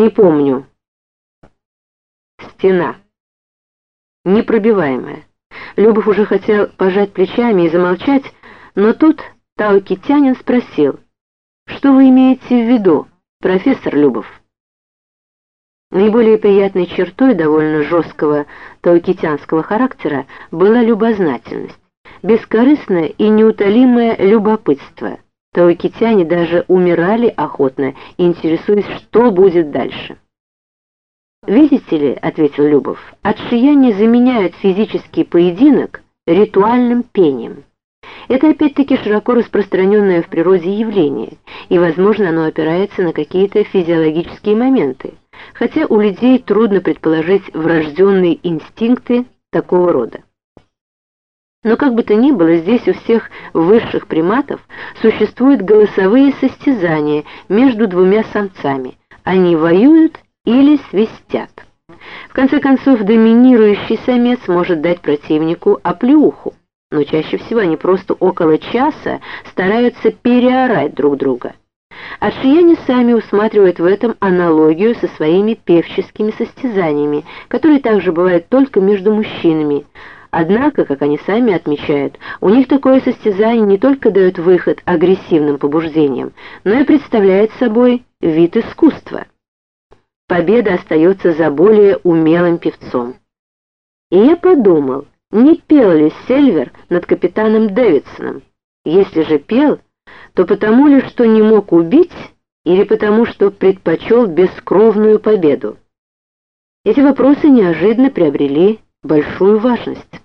Не помню. Стена. Непробиваемая. Любов уже хотел пожать плечами и замолчать, но тут Таукитянин спросил, «Что вы имеете в виду, профессор Любов?» Наиболее приятной чертой довольно жесткого таукитянского характера была любознательность, бескорыстное и неутолимое любопытство. Таукитяне даже умирали охотно, интересуясь, что будет дальше. «Видите ли, — ответил Любов, — отшияне заменяют физический поединок ритуальным пением. Это опять-таки широко распространенное в природе явление, и, возможно, оно опирается на какие-то физиологические моменты, хотя у людей трудно предположить врожденные инстинкты такого рода. Но как бы то ни было, здесь у всех высших приматов существуют голосовые состязания между двумя самцами. Они воюют или свистят. В конце концов, доминирующий самец может дать противнику оплеуху, но чаще всего они просто около часа стараются переорать друг друга. Аршияне сами усматривают в этом аналогию со своими певческими состязаниями, которые также бывают только между мужчинами. Однако, как они сами отмечают, у них такое состязание не только дает выход агрессивным побуждениям, но и представляет собой вид искусства победа остается за более умелым певцом. И я подумал, не пел ли Сельвер над капитаном Дэвидсоном? Если же пел, то потому ли, что не мог убить, или потому, что предпочел бескровную победу? Эти вопросы неожиданно приобрели большую важность.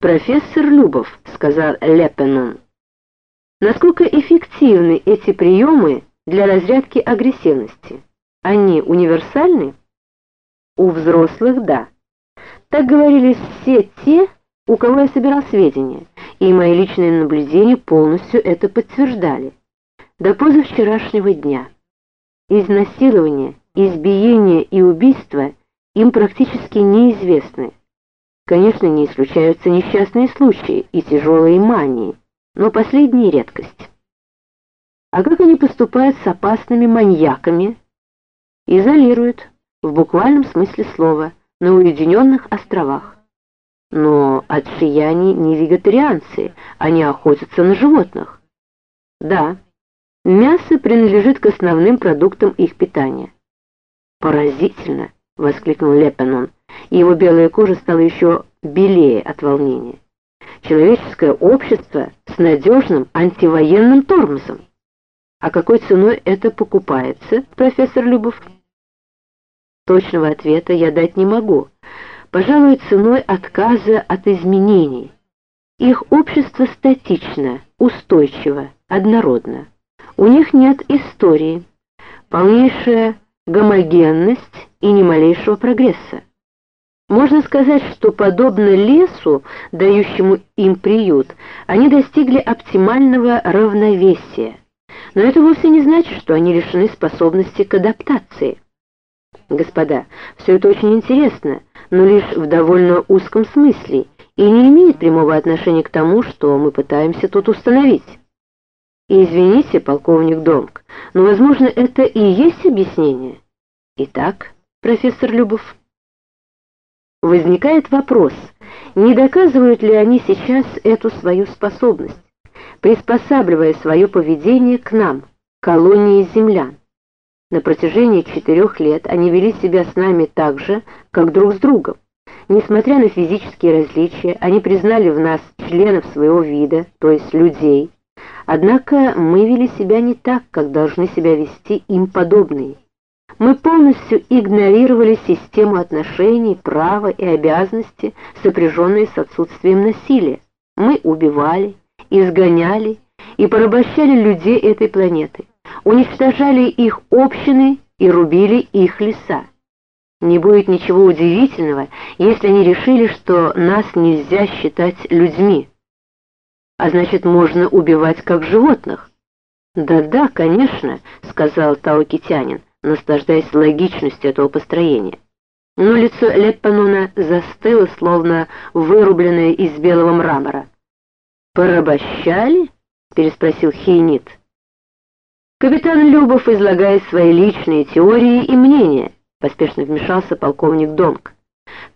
«Профессор Любов», — сказал Лепенон, — «насколько эффективны эти приемы для разрядки агрессивности?» Они универсальны? У взрослых – да. Так говорили все те, у кого я собирал сведения, и мои личные наблюдения полностью это подтверждали. До позавчерашнего дня. Изнасилование, избиение и убийство им практически неизвестны. Конечно, не исключаются несчастные случаи и тяжелые мании, но последние редкость. А как они поступают с опасными маньяками, изолируют, в буквальном смысле слова, на уединенных островах. Но отшияне не вегетарианцы, они охотятся на животных. Да, мясо принадлежит к основным продуктам их питания. «Поразительно!» — воскликнул Лепенон, и его белая кожа стала еще белее от волнения. «Человеческое общество с надежным антивоенным тормозом. А какой ценой это покупается, профессор Любов?» Точного ответа я дать не могу. Пожалуй, ценой отказа от изменений. Их общество статично, устойчиво, однородно. У них нет истории, полнейшая гомогенность и ни малейшего прогресса. Можно сказать, что подобно лесу, дающему им приют, они достигли оптимального равновесия. Но это вовсе не значит, что они лишены способности к адаптации. Господа, все это очень интересно, но лишь в довольно узком смысле и не имеет прямого отношения к тому, что мы пытаемся тут установить. И извините, полковник Домк, но, возможно, это и есть объяснение. Итак, профессор Любов. Возникает вопрос, не доказывают ли они сейчас эту свою способность, приспосабливая свое поведение к нам, колонии землян. На протяжении четырех лет они вели себя с нами так же, как друг с другом. Несмотря на физические различия, они признали в нас членов своего вида, то есть людей. Однако мы вели себя не так, как должны себя вести им подобные. Мы полностью игнорировали систему отношений, права и обязанности, сопряженные с отсутствием насилия. Мы убивали, изгоняли и порабощали людей этой планеты уничтожали их общины и рубили их леса. Не будет ничего удивительного, если они решили, что нас нельзя считать людьми. А значит, можно убивать как животных. «Да-да, конечно», — сказал Таокитянин, наслаждаясь логичностью этого построения. Но лицо Леппануна застыло, словно вырубленное из белого мрамора. «Порабощали?» — переспросил Хейнит. Капитан Любов излагает свои личные теории и мнения, поспешно вмешался полковник Донг.